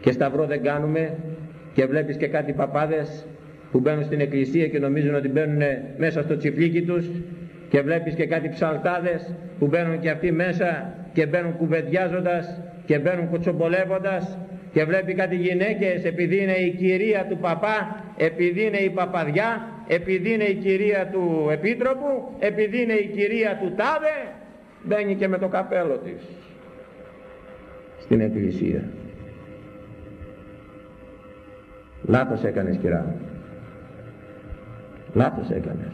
και σταυρό δεν κάνουμε και βλέπεις και κάτι παπάδες που μπαίνουν στην εκκλησία και νομίζουν ότι μπαίνουν μέσα στο τσιφλίκι τους και βλέπεις και κάτι ψαλτάδες που μπαίνουν και αυτοί μέσα και μπαίνουν κουβεντιάζοντας και μπαίνουν κουτσομπολεύοντας και βλέπει κάτι γυναίκες επειδή είναι η κυρία του παπά, επειδή είναι η παπαδιά, επειδή είναι η κυρία του επίτροπου, επειδή είναι η κυρία του τάδε, μπαίνει και με το καπέλο της στην εκκλησία. Λάθος έκανες κυρά μου. Λάθος έκανες.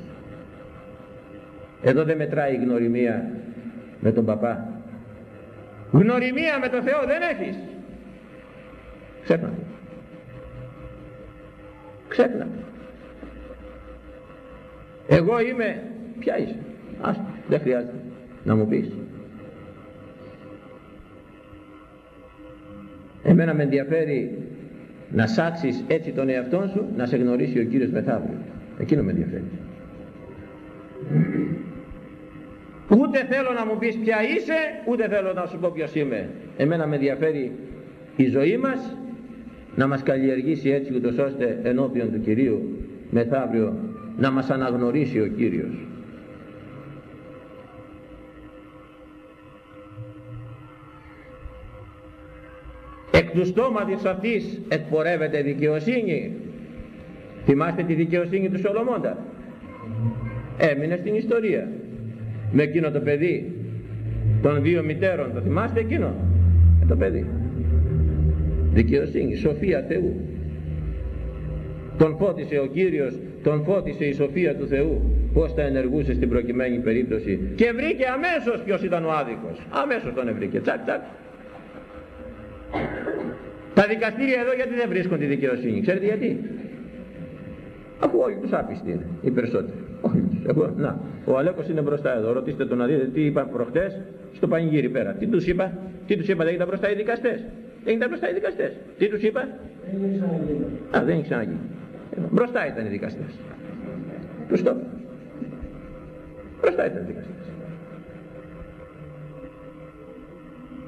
Εδώ δεν μετράει η γνωριμία με τον παπά. Γνωριμία με τον Θεό δεν έχεις. Ξέχνα. Ξέχνα. Εγώ είμαι, ποια είσαι. Άστα, δεν χρειάζεται να μου πεις. Εμένα με ενδιαφέρει να σάξεις έτσι τον εαυτό σου, να σε γνωρίσει ο Κύριος μεθαύριο. Εκείνο με ενδιαφέρει. Ούτε θέλω να μου πεις ποια είσαι, ούτε θέλω να σου πω ποιος είμαι. Εμένα με ενδιαφέρει η ζωή μας να μας καλλιεργήσει έτσι ούτως ώστε ενώπιον του Κυρίου μεθαύριο να μας αναγνωρίσει ο Κύριος. Εκ του στόματος αυτής εκπορεύεται δικαιοσύνη. Θυμάστε τη δικαιοσύνη του Σολομώντα. Έμεινε στην ιστορία. Με εκείνο το παιδί των δύο μητέρων. Το θυμάστε εκείνο; Με το παιδί. Δικαιοσύνη, σοφία Θεού. Τον φώτισε ο Κύριος, τον φώτισε η σοφία του Θεού πως θα ενεργούσε στην προκειμένη περίπτωση και βρήκε αμέσως ποιος ήταν ο άδικος αμέσως τον βρήκε τσακ τσακ τα δικαστήρια εδώ γιατί δεν βρίσκουν τη δικαιοσύνη. Ξέρετε γιατί; Αφού όλοι τους άπιστοι είναι, οι περισσότεροι. Όλοι τους. Εγώ, να, ο Αλέκος είναι μπροστά εδώ. Ρωτήστε τον να δείτε τι είπα προχτές στο πανηγύρι πέρα. Τι τους είπα, τι τους είπα, δεν ήταν μπροστά οι δικαστές. Δεν ήταν μπροστά οι δικαστές. Τι τους είπα; Α, δεν έχει ξαναγίνει. Μπροστά ήταν οι δικαστές. Τους το Μπροστά ήταν οι δικαστές.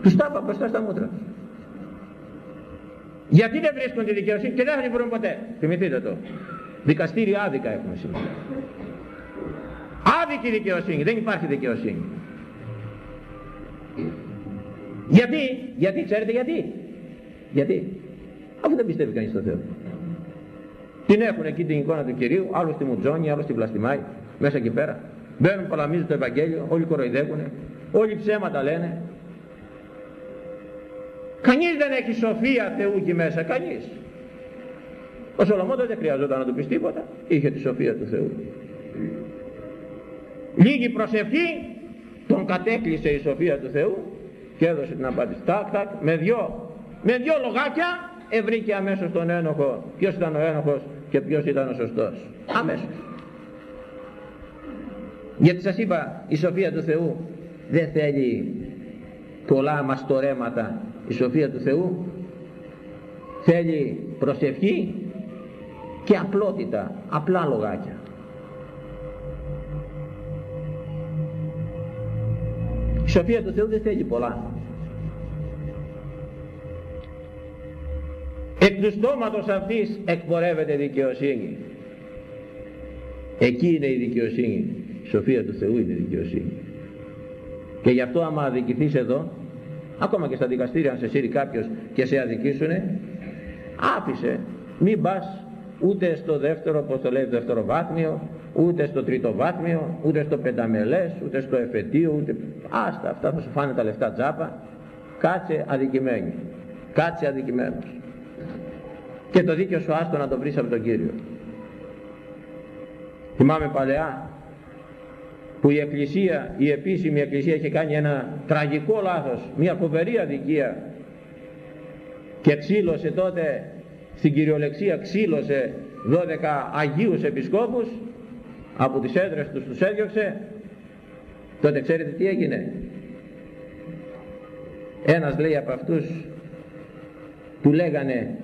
Τους τα είπα μπροστά στα μούτρα γιατί δεν βρίσκουν τη δικαιοσύνη και δεν θα την βρουν ποτέ. Θυμηθείτε το. Δικαστήρια άδικα έχουμε σήμερα. Άδικη δικαιοσύνη. Δεν υπάρχει δικαιοσύνη. Γιατί, γιατί, ξέρετε γιατί; Γιατί; Αφού δεν πιστεύει κανείς στο Θεό. Την έχουν εκεί την εικόνα του Κυρίου, άλλο στη μουτζόνι, άλλο στη βλαστημάει, μέσα εκεί πέρα. Μπαίνουν, παλαμίζουν το Ευαγγέλιο, όλοι κοροϊδεύουν, όλοι ψέματα λένε, Κανείς δεν έχει σοφία Θεού εκεί μέσα, κανείς. Ο Σολομώντας δεν χρειαζόταν να του πεις τίποτα, είχε τη σοφία του Θεού. Λίγη προσευχή, τον κατέκλυσε η σοφία του Θεού και έδωσε την απάντηση. Τάκ, τάκ, με δυο, με δυο λογάκια ευρήκε αμέσως τον ένοχο. Ποιος ήταν ο ένοχος και ποιος ήταν ο σωστός. Αμέσως. Γιατί σας είπα, η σοφία του Θεού δεν θέλει πολλά μαστορέματα η σοφία του Θεού θέλει προσευχή και απλότητα απλά λογάκια σοφία του Θεού δεν θέλει πολλά. Εκ του στόματος αυτής εκπορεύεται δικαιοσύνη. Εκεί είναι η δικαιοσύνη. Η σοφία του Θεού είναι η δικαιοσύνη. Και γι' αυτό άμα αδικηθείς εδώ ακόμα και στα δικαστήρια αν σε σύρει κάποιος και σε αδικήσουνε άφησε. Μην πας ούτε στο δεύτερο πως το λέει δεύτερο βάθμιο ούτε στο τρίτο βάθμιο ούτε στο πενταμελές ούτε στο εφετείο ούτε άστα αυτά θα σου φάνε τα λεφτά τζάπα. Κάτσε αδικημένη κάτσε αδικημένος. Και το δίκαιο σου άστο να το βρεις από τον Κύριο. Θυμάμαι παλαιά που η Εκκλησία, η επίσημη Εκκλησία είχε κάνει ένα τραγικό λάθος, μια φοβερή αδικία. Και ξύλωσε τότε στην κυριολεξία ξύλωσε 12 Αγίους Επισκόπους από τις έδρες τους τους έδιωξε τότε ξέρετε τι έγινε ένας λέει από αυτούς του λέγανε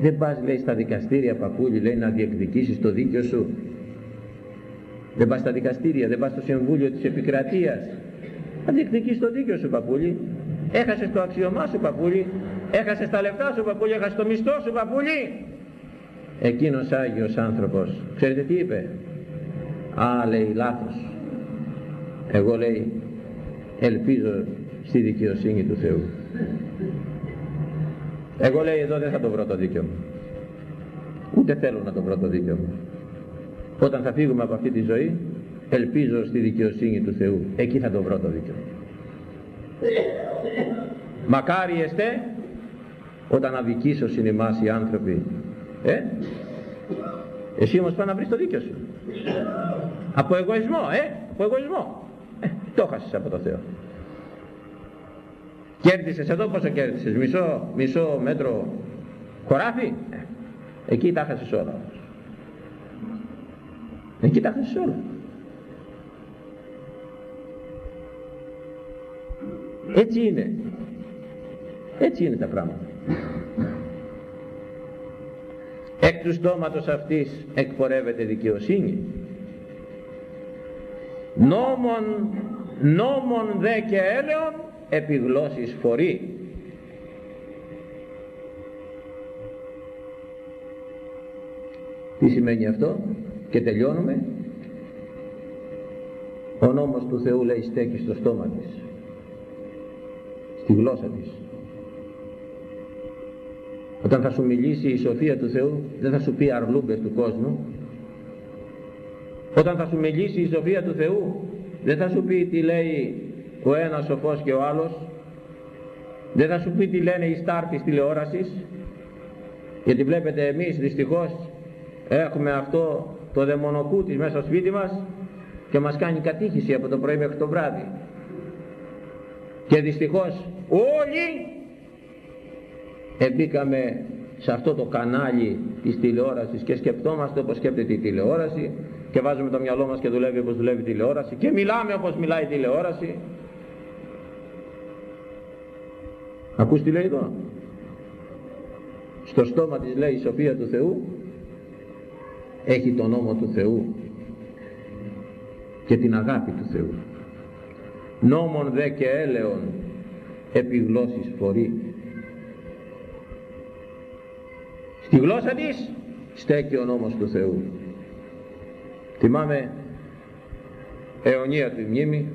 δεν πας λέει στα δικαστήρια παππούλη λέει να διεκδικήσεις το δίκιο σου δεν πας στα δικαστήρια, δεν πας στο Συμβούλιο της Επικρατείας. Θα διεκδικείς το δίκιο σου παππούλη. Έχασες το αξιωμά σου παππούλη. Έχασες τα λεφτά σου παππούλη. Έχασες το μισθό σου παππούλη. Εκείνος Άγιος άνθρωπος, ξέρετε τι είπε; Α, λέει, λάθος. Εγώ λέει, ελπίζω στη δικαιοσύνη του Θεού. Εγώ λέει εδώ δεν θα το βρω το δίκιο μου. Ούτε θέλω να το βρω το δίκιο μου. Όταν θα φύγουμε από αυτή τη ζωή ελπίζω στη δικαιοσύνη του Θεού. Εκεί θα το βρω το δίκαιο μακάρι εστέ όταν αδικήσω συνημάς οι άνθρωποι ε; εσύ όμως πάει να βρεις το δίκαιο σου. Από εγωισμό ε; από εγωισμό. ε, το χάσεις από το Θεό κέρδισες εδώ πόσο κέρδισες μισό, μισό μέτρο χωράφι; Ε, εκεί τα χάσες όλα δεν κοιτάξτε όλα. Έτσι είναι. Έτσι είναι τα πράγματα. Εκ του στόματος αυτής εκπορεύεται δικαιοσύνη. Νόμον, νόμον δε και έλεον επιγλώσσης φορεί. Τι σημαίνει αυτό; Και τελειώνουμε. Ο νόμος του Θεού λέει στέκει στο στόμα της στη γλώσσα της. Όταν θα σου μιλήσει η σοφία του Θεού δεν θα σου πει αρλούμπες του κόσμου. Όταν θα σου μιλήσει η σοφία του Θεού δεν θα σου πει τι λέει ο ένας σοφός και ο άλλος. Δεν θα σου πει τι λένε οι στάρτες τηλεόρασης. Γιατί βλέπετε εμείς δυστυχώς έχουμε αυτό το δαιμονοκούτης μέσα στο σπίτι μας και μας κάνει κατήχηση από το πρωί μέχρι το βράδυ. Και δυστυχώς όλοι εμπήκαμε σε αυτό το κανάλι της τηλεόρασης και σκεπτόμαστε όπως σκέπτεται η τηλεόραση και βάζουμε το μυαλό μας και δουλεύει όπως δουλεύει η τηλεόραση. Και μιλάμε όπως μιλάει η τηλεόραση. Ακούς τι λέει εδώ; Στο στόμα της λέει η σοφία του Θεού έχει τον νόμο του Θεού και την αγάπη του Θεού. Νόμον δε και έλεον επιγλώσσης φορεί. Στη γλώσσα της στέκει ο νόμος του Θεού θυμάμαι αιωνία του μνήμη.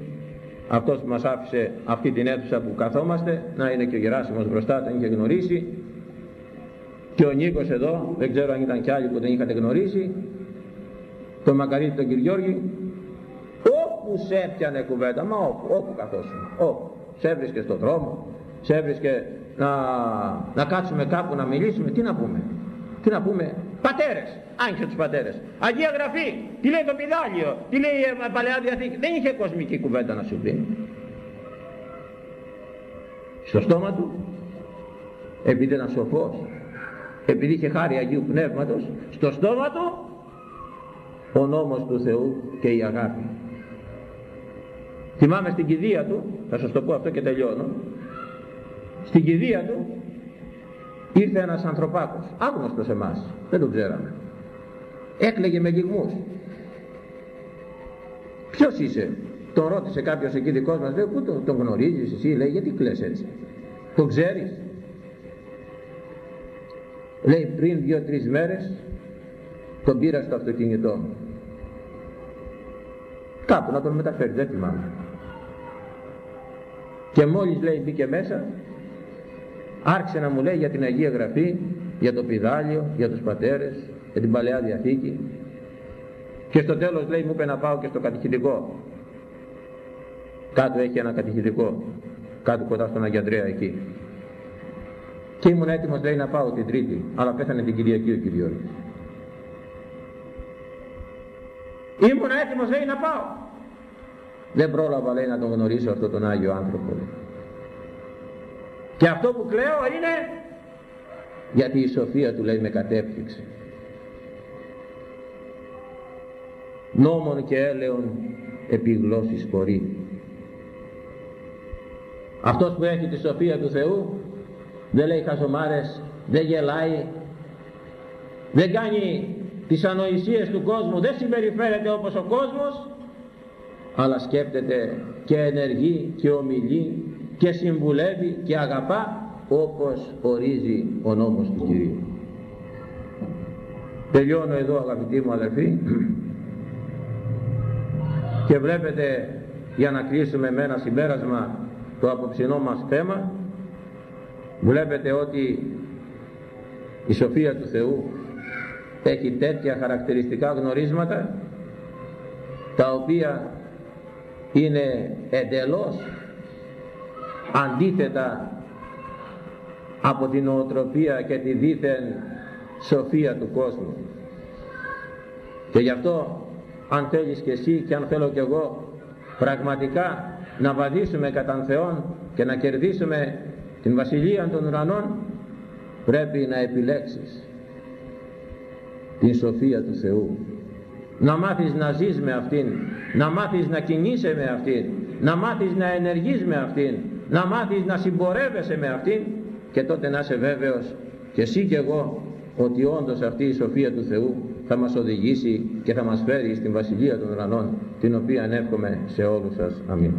Αυτός που μας άφησε αυτή την αίθουσα που καθόμαστε να είναι και ο Γεράσιμος μπροστά τον είχε γνωρίσει. Και ο Νίκος εδώ δεν ξέρω αν ήταν κι άλλοι που δεν είχατε γνωρίσει. Τον Μακαρίτης τον Κυριώργη όπου σε έπιανε κουβέντα μα όπου, όπου καθόσουν όπου. Σε έβρισκες στον δρόμο σε έβρισκες να, να κάτσουμε κάπου να μιλήσουμε τι να πούμε. Τι να πούμε πατέρες άγγιξε τους πατέρες. Αγία Γραφή τι λέει το πιδάλιο τι λέει η Παλαιά Διαθήκη. Δεν είχε κοσμική κουβέντα να σου πει στο στόμα του επειδή ήταν σοφός επειδή είχε χάρη Αγίου Πνεύματος στο στόμα του ο νόμος του Θεού και η αγάπη. Θυμάμαι στην κηδεία του θα σας το πω αυτό και τελειώνω. Στην κηδεία του ήρθε ένας ανθρωπάκος άγνωστος εμάς δεν τον ξέραμε. Έκλαιγε με λιγμούς ποιος είσαι; Τον ρώτησε κάποιος εκεί δικός μας λέει πού τον, τον γνωρίζεις εσύ; Λέει γιατί κλαις έτσι; Τον ξέρεις; Λέει πριν δύο-τρεις μέρες τον πήρα στο αυτοκίνητό μου κάπου να τον μεταφέρεις δεν θυμάμαι και μόλις λέει μπήκε μέσα άρχισε να μου λέει για την Αγία Γραφή για το πιδάλιο, για τους πατέρες για την Παλαιά Διαθήκη. Και στο τέλος λέει μου είπε να πάω και στο κατηχητικό κάτω έχει ένα κατηχητικό κάτω κοντά στον Αγιαντρέα εκεί. Και ήμουν έτοιμος λέει να πάω την Τρίτη αλλά πέθανε την Κυριακή ο Κυριώρης ήμουν έτοιμος λέει να πάω. Δεν πρόλαβα λέει να τον γνωρίσω αυτόν τον Άγιο άνθρωπο λέει. Και αυτό που κλαίω είναι γιατί η σοφία του λέει με κατέπτυξε νόμων και έλεον επιγλώσσης πορεί αυτός που έχει τη σοφία του Θεού δεν λέει χασομάρες δεν γελάει δεν κάνει τις ανοησίες του κόσμου δεν συμπεριφέρεται όπως ο κόσμος αλλά σκέπτεται και ενεργεί και ομιλεί και συμβουλεύει και αγαπά όπως ορίζει ο νόμος του Κυρίου. Τελειώνω εδώ αγαπητοί μου αδερφοί και βλέπετε για να κλείσουμε με ένα συμπέρασμα το απόψινό μας θέμα βλέπετε ότι η σοφία του Θεού έχει τέτοια χαρακτηριστικά γνωρίσματα τα οποία είναι εντελώς αντίθετα από την νοοτροπία και τη δίθεν σοφία του κόσμου. Και γι' αυτό αν θέλεις και εσύ και αν θέλω και εγώ πραγματικά να βαδίσουμε κατά Θεόν και να κερδίσουμε την Βασιλεία των Ουρανών πρέπει να επιλέξεις την σοφία του Θεού. Να μάθεις να ζεις με αυτήν να μάθεις να κινείσαι με αυτήν να μάθεις να ενεργείς με αυτήν να μάθεις να συμπορεύεσαι με αυτήν και τότε να είσαι βέβαιος και εσύ και εγώ ότι όντως αυτή η σοφία του Θεού θα μας οδηγήσει και θα μας φέρει στην Βασιλεία των Ουρανών την οποία ανεύχομαι σε όλους σας. Αμήν.